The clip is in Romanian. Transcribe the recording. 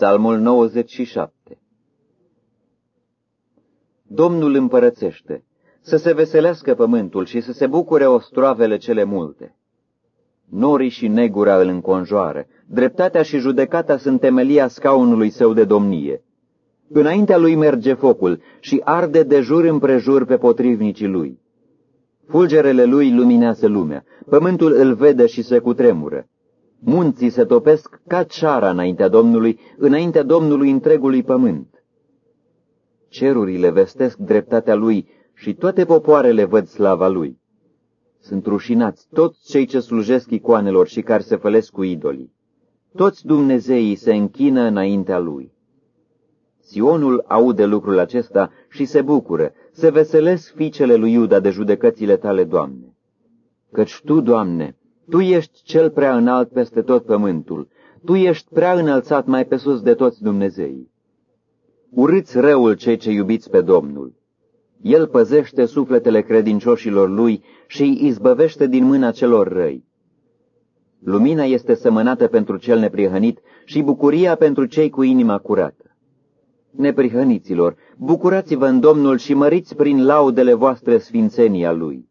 Psalmul 97 Domnul împărățește, să se veselească pământul și să se bucure ostroavele cele multe. Norii și negura îl înconjoară, dreptatea și judecata sunt temelia scaunului său de domnie. Înaintea lui merge focul și arde de jur împrejur pe potrivnicii lui. Fulgerele lui luminează lumea, pământul îl vede și se cutremură. Munții se topesc ca ceara înaintea Domnului, înaintea Domnului întregului pământ. Cerurile vestesc dreptatea lui și toate popoarele văd slava lui. Sunt rușinați toți cei ce slujesc icoanelor și care se fălesc cu idolii. Toți Dumnezeii se închină înaintea lui. Sionul aude lucrul acesta și se bucură, se veselesc fiicele lui Iuda de judecățile tale, Doamne. Căci Tu, Doamne, Tu ești cel prea înalt peste tot pământul, Tu ești prea înălțat mai pe sus de toți Dumnezeii. Urâți răul cei ce iubiți pe Domnul. El păzește sufletele credincioșilor lui și îi izbăvește din mâna celor răi. Lumina este sămănată pentru cel neprihănit și bucuria pentru cei cu inima curată. Neprihăniților, bucurați-vă în Domnul și măriți prin laudele voastre sfințenia Lui.